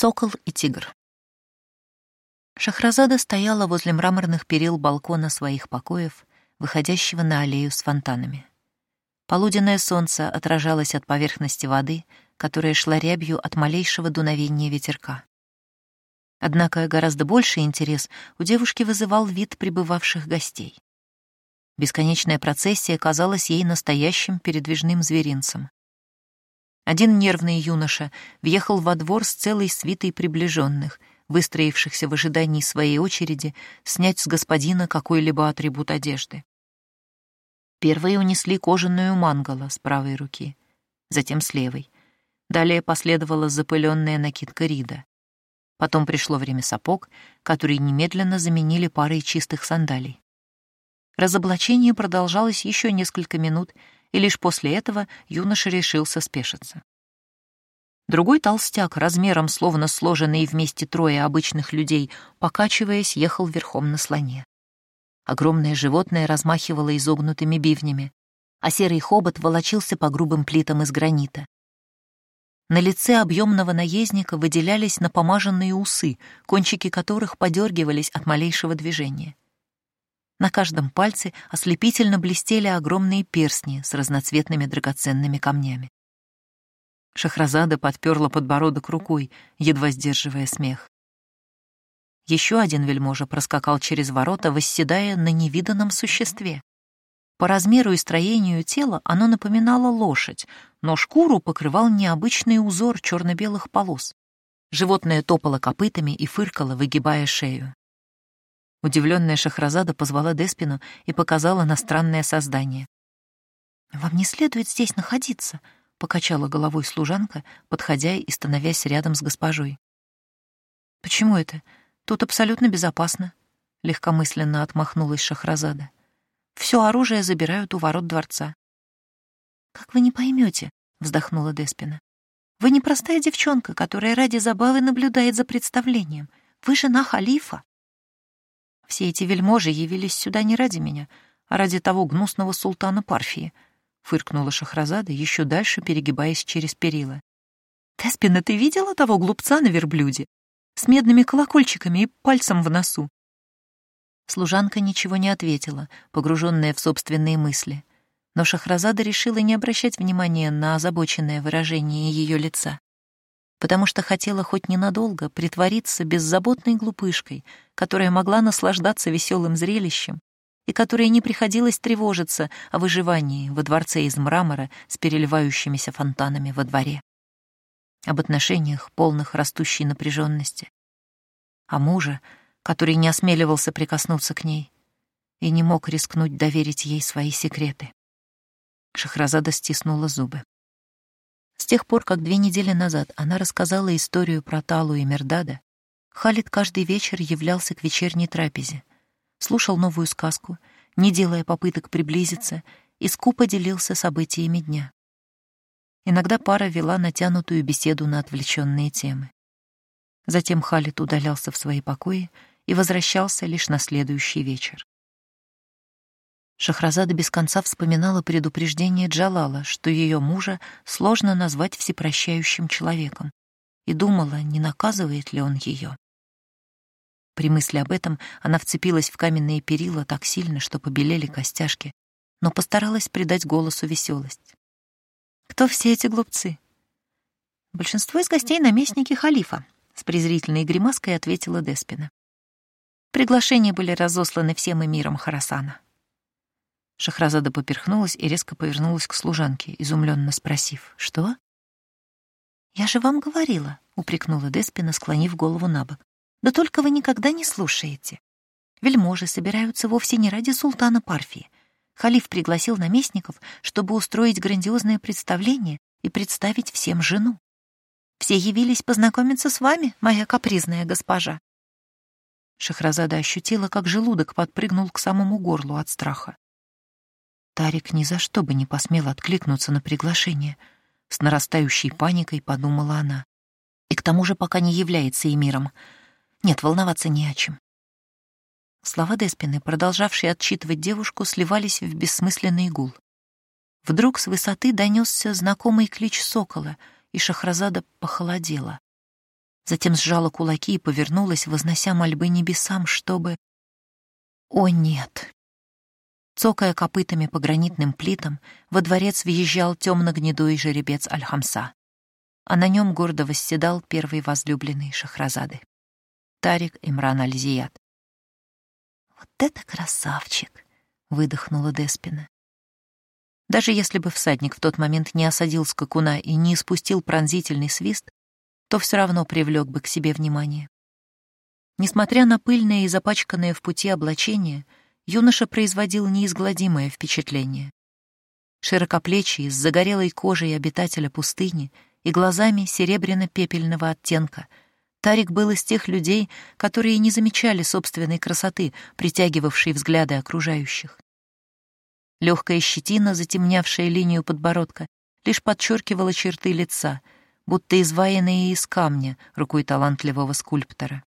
Сокол и тигр. Шахразада стояла возле мраморных перил балкона своих покоев, выходящего на аллею с фонтанами. Полуденное солнце отражалось от поверхности воды, которая шла рябью от малейшего дуновения ветерка. Однако гораздо больший интерес у девушки вызывал вид прибывавших гостей. Бесконечная процессия казалась ей настоящим передвижным зверинцем. Один нервный юноша въехал во двор с целой свитой приближенных, выстроившихся в ожидании своей очереди снять с господина какой-либо атрибут одежды. Первые унесли кожаную мангала с правой руки, затем с левой. Далее последовала запыленная накидка Рида. Потом пришло время сапог, которые немедленно заменили парой чистых сандалий. Разоблачение продолжалось еще несколько минут, и лишь после этого юноша решился спешиться. Другой толстяк, размером словно сложенный вместе трое обычных людей, покачиваясь, ехал верхом на слоне. Огромное животное размахивало изогнутыми бивнями, а серый хобот волочился по грубым плитам из гранита. На лице объемного наездника выделялись напомаженные усы, кончики которых подергивались от малейшего движения. На каждом пальце ослепительно блестели огромные перстни с разноцветными драгоценными камнями. Шахразада подперла подбородок рукой, едва сдерживая смех. Еще один вельможа проскакал через ворота, восседая на невиданном существе. По размеру и строению тела оно напоминало лошадь, но шкуру покрывал необычный узор черно-белых полос. Животное топало копытами и фыркало, выгибая шею. Удивленная Шахразада позвала Деспину и показала на странное создание. «Вам не следует здесь находиться», — покачала головой служанка, подходя и становясь рядом с госпожой. «Почему это? Тут абсолютно безопасно», — легкомысленно отмахнулась Шахразада. «Все оружие забирают у ворот дворца». «Как вы не поймете», — вздохнула Деспина. «Вы не простая девчонка, которая ради забавы наблюдает за представлением. Вы жена халифа». Все эти вельможи явились сюда не ради меня, а ради того гнусного султана Парфии, — фыркнула Шахразада, еще дальше перегибаясь через перила. «Теспина, ты видела того глупца на верблюде? С медными колокольчиками и пальцем в носу?» Служанка ничего не ответила, погруженная в собственные мысли. Но Шахразада решила не обращать внимания на озабоченное выражение ее лица потому что хотела хоть ненадолго притвориться беззаботной глупышкой, которая могла наслаждаться веселым зрелищем и которой не приходилось тревожиться о выживании во дворце из мрамора с переливающимися фонтанами во дворе, об отношениях, полных растущей напряженности, о муже, который не осмеливался прикоснуться к ней и не мог рискнуть доверить ей свои секреты. Шахразада стиснула зубы. С тех пор, как две недели назад она рассказала историю про Талу и Мердада, Халид каждый вечер являлся к вечерней трапезе, слушал новую сказку, не делая попыток приблизиться, и скупо делился событиями дня. Иногда пара вела натянутую беседу на отвлеченные темы. Затем Халид удалялся в свои покои и возвращался лишь на следующий вечер. Шахразада без конца вспоминала предупреждение Джалала, что ее мужа сложно назвать всепрощающим человеком, и думала, не наказывает ли он ее. При мысли об этом она вцепилась в каменные перила так сильно, что побелели костяшки, но постаралась придать голосу веселость. «Кто все эти глупцы?» «Большинство из гостей — наместники халифа», — с презрительной гримаской ответила Деспина. Приглашения были разосланы всем эмирам Харасана. Шахразада поперхнулась и резко повернулась к служанке, изумленно спросив, «Что?» «Я же вам говорила», — упрекнула Деспина, склонив голову на бок. «Да только вы никогда не слушаете. Вельможи собираются вовсе не ради султана Парфии. Халиф пригласил наместников, чтобы устроить грандиозное представление и представить всем жену. Все явились познакомиться с вами, моя капризная госпожа». Шахразада ощутила, как желудок подпрыгнул к самому горлу от страха. Тарик ни за что бы не посмел откликнуться на приглашение. С нарастающей паникой подумала она. И к тому же пока не является эмиром. Нет, волноваться не о чем. Слова Деспины, продолжавшие отчитывать девушку, сливались в бессмысленный гул. Вдруг с высоты донесся знакомый клич сокола, и Шахразада похолодела. затем сжала кулаки и повернулась, вознося мольбы небесам, чтобы... О, нет! Цокая копытами по гранитным плитам, во дворец въезжал темно-гнедой жеребец Аль-Хамса, а на нем гордо восседал первый возлюбленный Шахразады. Тарик Имран Аль-Зият. «Вот это красавчик!» — выдохнула Деспина. Даже если бы всадник в тот момент не осадил скакуна и не испустил пронзительный свист, то все равно привлек бы к себе внимание. Несмотря на пыльное и запачканное в пути облачение, юноша производил неизгладимое впечатление. Широкоплечий, с загорелой кожей обитателя пустыни и глазами серебряно-пепельного оттенка, Тарик был из тех людей, которые не замечали собственной красоты, притягивавшей взгляды окружающих. Легкая щетина, затемнявшая линию подбородка, лишь подчеркивала черты лица, будто изваянные из камня рукой талантливого скульптора.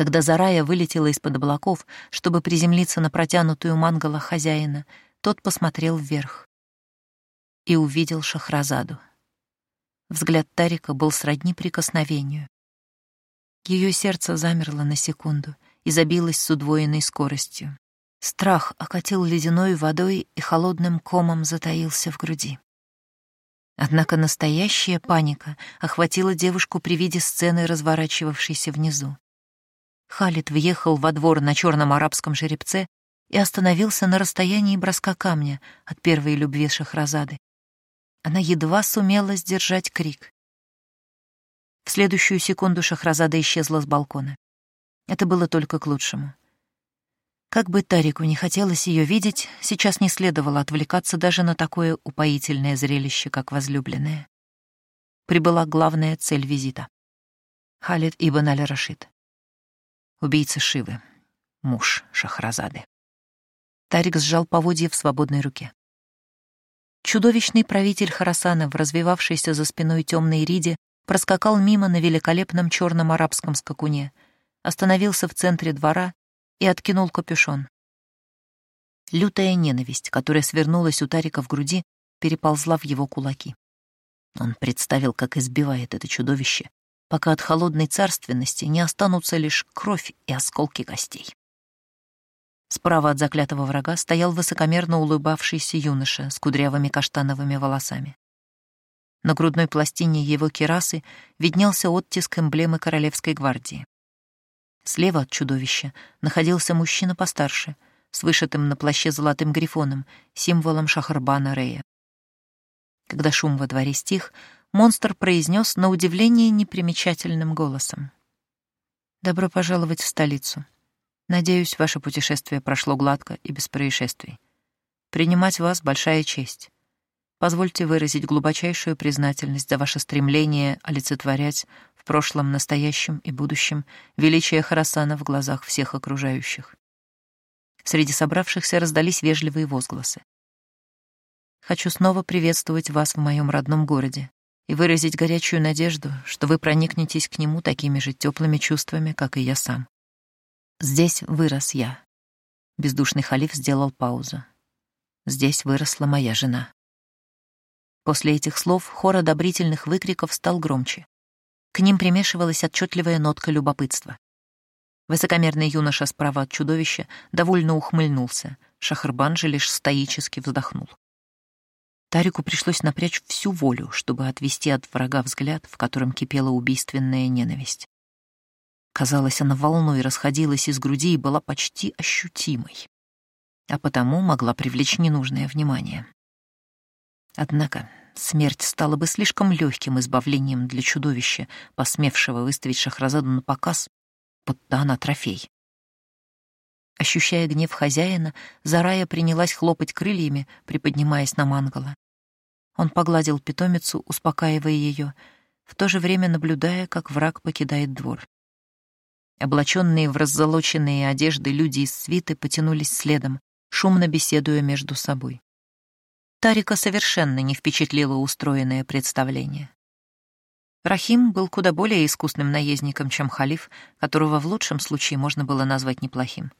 Когда Зарая вылетела из-под облаков, чтобы приземлиться на протянутую мангала хозяина, тот посмотрел вверх и увидел Шахразаду. Взгляд Тарика был сродни прикосновению. Ее сердце замерло на секунду и забилось с удвоенной скоростью. Страх окатил ледяной водой и холодным комом затаился в груди. Однако настоящая паника охватила девушку при виде сцены, разворачивавшейся внизу. Халид въехал во двор на черном арабском жеребце и остановился на расстоянии броска камня от первой любви Шахразады. Она едва сумела сдержать крик. В следующую секунду Шахразада исчезла с балкона. Это было только к лучшему. Как бы Тарику не хотелось ее видеть, сейчас не следовало отвлекаться даже на такое упоительное зрелище, как возлюбленное. Прибыла главная цель визита. Халид ибн аль-Рашид убийца Шивы, муж Шахразады. Тарик сжал поводья в свободной руке. Чудовищный правитель Харасана в развивавшейся за спиной темной риде проскакал мимо на великолепном черном арабском скакуне, остановился в центре двора и откинул капюшон. Лютая ненависть, которая свернулась у Тарика в груди, переползла в его кулаки. Он представил, как избивает это чудовище, пока от холодной царственности не останутся лишь кровь и осколки костей. Справа от заклятого врага стоял высокомерно улыбавшийся юноша с кудрявыми каштановыми волосами. На грудной пластине его кирасы виднелся оттиск эмблемы Королевской гвардии. Слева от чудовища находился мужчина постарше, с вышитым на плаще золотым грифоном, символом Шахарбана Рея. Когда шум во дворе стих, монстр произнес на удивление непримечательным голосом. «Добро пожаловать в столицу. Надеюсь, ваше путешествие прошло гладко и без происшествий. Принимать вас — большая честь. Позвольте выразить глубочайшую признательность за ваше стремление олицетворять в прошлом, настоящем и будущем величие Харасана в глазах всех окружающих». Среди собравшихся раздались вежливые возгласы. «Хочу снова приветствовать вас в моем родном городе и выразить горячую надежду, что вы проникнетесь к нему такими же теплыми чувствами, как и я сам. Здесь вырос я. Бездушный халиф сделал паузу. Здесь выросла моя жена. После этих слов хор одобрительных выкриков стал громче. К ним примешивалась отчетливая нотка любопытства. Высокомерный юноша справа от чудовища довольно ухмыльнулся, Шахарбан же лишь стоически вздохнул. Тарику пришлось напрячь всю волю, чтобы отвести от врага взгляд, в котором кипела убийственная ненависть. Казалось, она волной расходилась из груди и была почти ощутимой, а потому могла привлечь ненужное внимание. Однако смерть стала бы слишком легким избавлением для чудовища, посмевшего выставить Шахразаду на показ, будто она трофей. Ощущая гнев хозяина, Зарая принялась хлопать крыльями, приподнимаясь на мангала. Он погладил питомицу, успокаивая ее, в то же время наблюдая, как враг покидает двор. Облаченные в раззолоченные одежды люди из свиты потянулись следом, шумно беседуя между собой. Тарика совершенно не впечатлило устроенное представление. Рахим был куда более искусным наездником, чем халиф, которого в лучшем случае можно было назвать неплохим.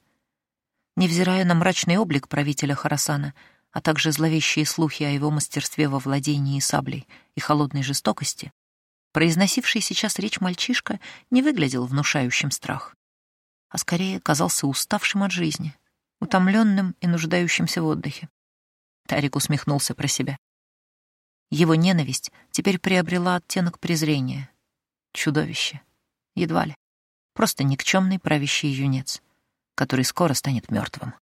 Невзирая на мрачный облик правителя Харасана, а также зловещие слухи о его мастерстве во владении саблей и холодной жестокости, Произносивший сейчас речь мальчишка не выглядел внушающим страх, а скорее казался уставшим от жизни, утомленным и нуждающимся в отдыхе. Тарик усмехнулся про себя. Его ненависть теперь приобрела оттенок презрения. Чудовище. Едва ли. Просто никчемный правящий юнец, который скоро станет мертвым.